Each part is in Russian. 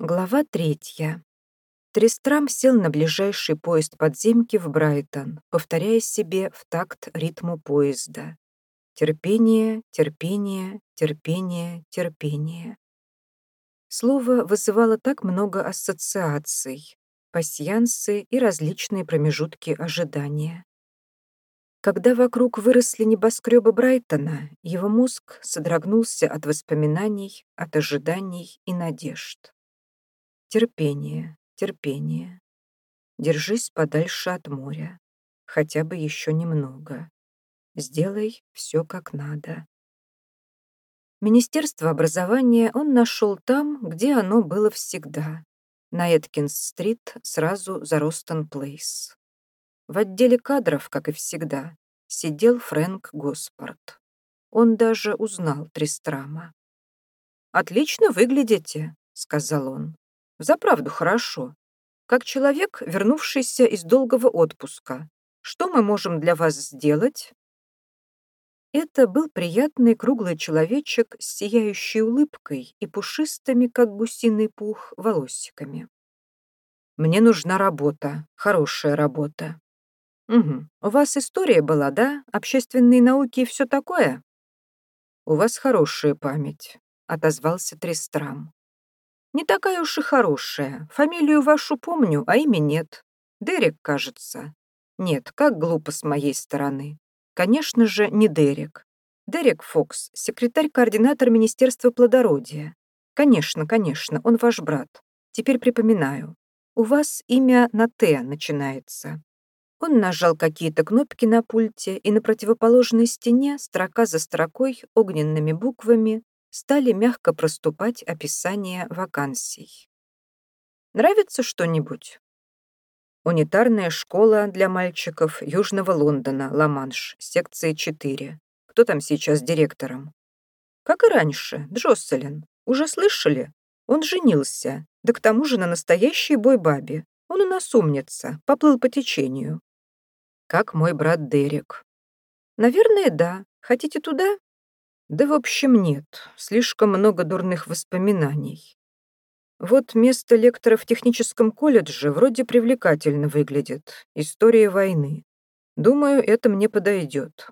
Глава третья. Трестрам сел на ближайший поезд подземки в Брайтон, повторяя себе в такт ритму поезда. Терпение, терпение, терпение, терпение. Слово вызывало так много ассоциаций, пасьянсы и различные промежутки ожидания. Когда вокруг выросли небоскребы Брайтона, его мозг содрогнулся от воспоминаний, от ожиданий и надежд. Терпение, терпение. Держись подальше от моря. Хотя бы еще немного. Сделай все как надо. Министерство образования он нашел там, где оно было всегда. На Эткинс-стрит, сразу за Ростон-Плейс. В отделе кадров, как и всегда, сидел Фрэнк Госпорт. Он даже узнал Тристрама. «Отлично выглядите», — сказал он. Заправду хорошо. Как человек, вернувшийся из долгого отпуска. Что мы можем для вас сделать?» Это был приятный круглый человечек с сияющей улыбкой и пушистыми, как гусиный пух, волосиками. «Мне нужна работа, хорошая работа». «Угу. У вас история была, да? Общественные науки и все такое?» «У вас хорошая память», — отозвался Трестрам. Не такая уж и хорошая. Фамилию вашу помню, а имя нет. Дерек, кажется. Нет, как глупо с моей стороны. Конечно же, не Дерек. Дерек Фокс, секретарь-координатор Министерства плодородия. Конечно, конечно, он ваш брат. Теперь припоминаю. У вас имя на «Т» начинается. Он нажал какие-то кнопки на пульте, и на противоположной стене, строка за строкой, огненными буквами, стали мягко проступать описания вакансий. Нравится что-нибудь? Унитарная школа для мальчиков Южного Лондона, Ла-Манш, секция 4. Кто там сейчас директором? Как и раньше, Джосселин. Уже слышали? Он женился, да к тому же на настоящей бойбабе. Он у нас умница, поплыл по течению. Как мой брат Дерек. Наверное, да. Хотите туда? Да, в общем, нет. Слишком много дурных воспоминаний. Вот место лектора в техническом колледже вроде привлекательно выглядит. История войны. Думаю, это мне подойдет.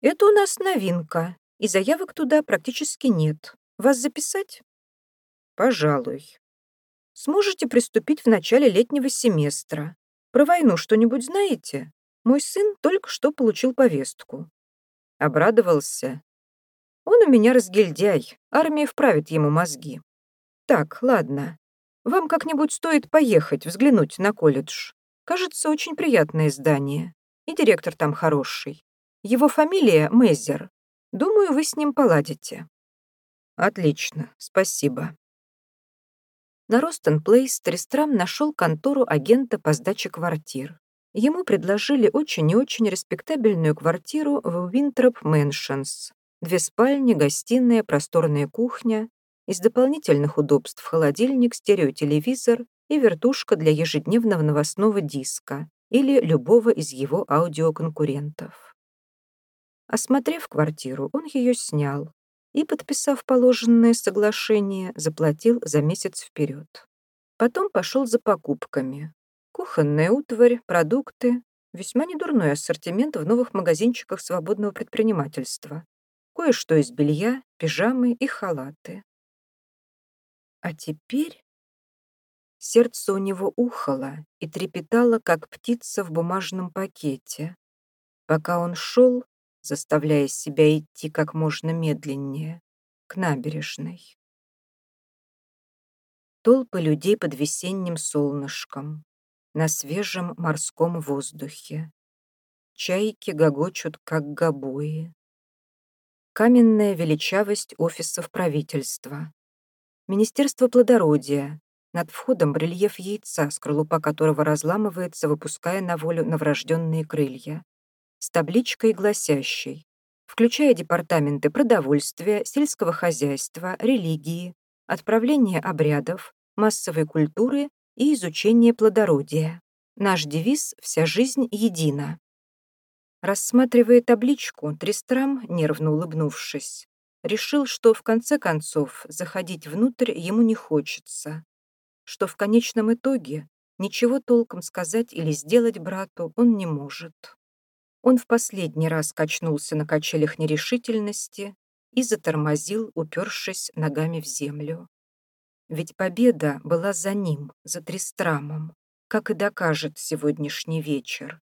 Это у нас новинка, и заявок туда практически нет. Вас записать? Пожалуй. Сможете приступить в начале летнего семестра. Про войну что-нибудь знаете? Мой сын только что получил повестку. Обрадовался, он у меня разгильдяй, армия вправит ему мозги. Так, ладно. Вам как-нибудь стоит поехать, взглянуть на колледж. Кажется, очень приятное здание. И директор там хороший. Его фамилия Мезер. Думаю, вы с ним поладите. Отлично, спасибо. На Ростон Плейс Трестрам нашел контору агента по сдаче квартир. Ему предложили очень и очень респектабельную квартиру в Уинтроп Мэншенс, Две спальни, гостиная, просторная кухня. Из дополнительных удобств холодильник, стереотелевизор и вертушка для ежедневного новостного диска или любого из его аудиоконкурентов. Осмотрев квартиру, он ее снял и, подписав положенное соглашение, заплатил за месяц вперед. Потом пошел за покупками. Кухонная утварь, продукты, весьма недурной ассортимент в новых магазинчиках свободного предпринимательства кое-что из белья, пижамы и халаты. А теперь сердце у него ухало и трепетало, как птица в бумажном пакете. Пока он шел, заставляя себя идти как можно медленнее, к набережной. Толпы людей под весенним солнышком, на свежем морском воздухе. Чайки гогочут, как гобои каменная величавость офисов правительства. Министерство плодородия. Над входом рельеф яйца, скорлупа которого разламывается, выпуская на волю новорожденные крылья. С табличкой гласящей, включая департаменты продовольствия, сельского хозяйства, религии, отправления обрядов, массовой культуры и изучения плодородия. Наш девиз «Вся жизнь едина». Рассматривая табличку, Тристрам, нервно улыбнувшись, решил, что в конце концов заходить внутрь ему не хочется, что в конечном итоге ничего толком сказать или сделать брату он не может. Он в последний раз качнулся на качелях нерешительности и затормозил, упершись ногами в землю. Ведь победа была за ним, за Тристрамом, как и докажет сегодняшний вечер.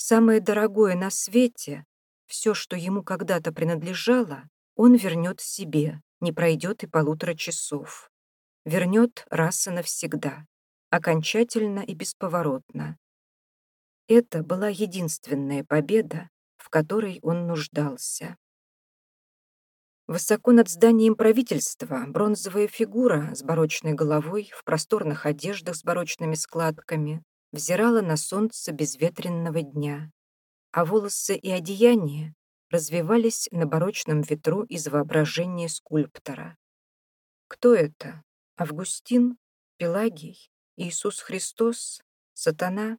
Самое дорогое на свете, все, что ему когда-то принадлежало, он вернет себе, не пройдет и полутора часов. Вернет раз и навсегда, окончательно и бесповоротно. Это была единственная победа, в которой он нуждался. Высоко над зданием правительства бронзовая фигура с барочной головой в просторных одеждах с барочными складками взирала на солнце безветренного дня, а волосы и одеяния развивались на барочном ветру из воображения скульптора. Кто это? Августин? Пелагий? Иисус Христос? Сатана?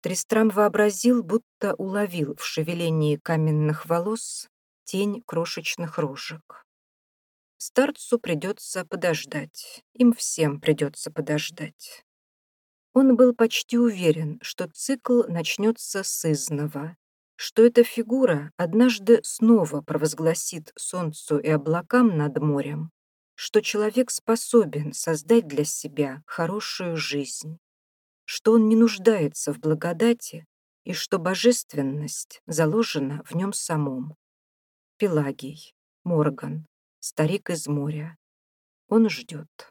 Тристрам вообразил, будто уловил в шевелении каменных волос тень крошечных рожек. Старцу придется подождать, им всем придется подождать. Он был почти уверен, что цикл начнется с изного, что эта фигура однажды снова провозгласит солнцу и облакам над морем, что человек способен создать для себя хорошую жизнь, что он не нуждается в благодати и что божественность заложена в нем самом. Пелагий, Морган, старик из моря. Он ждет.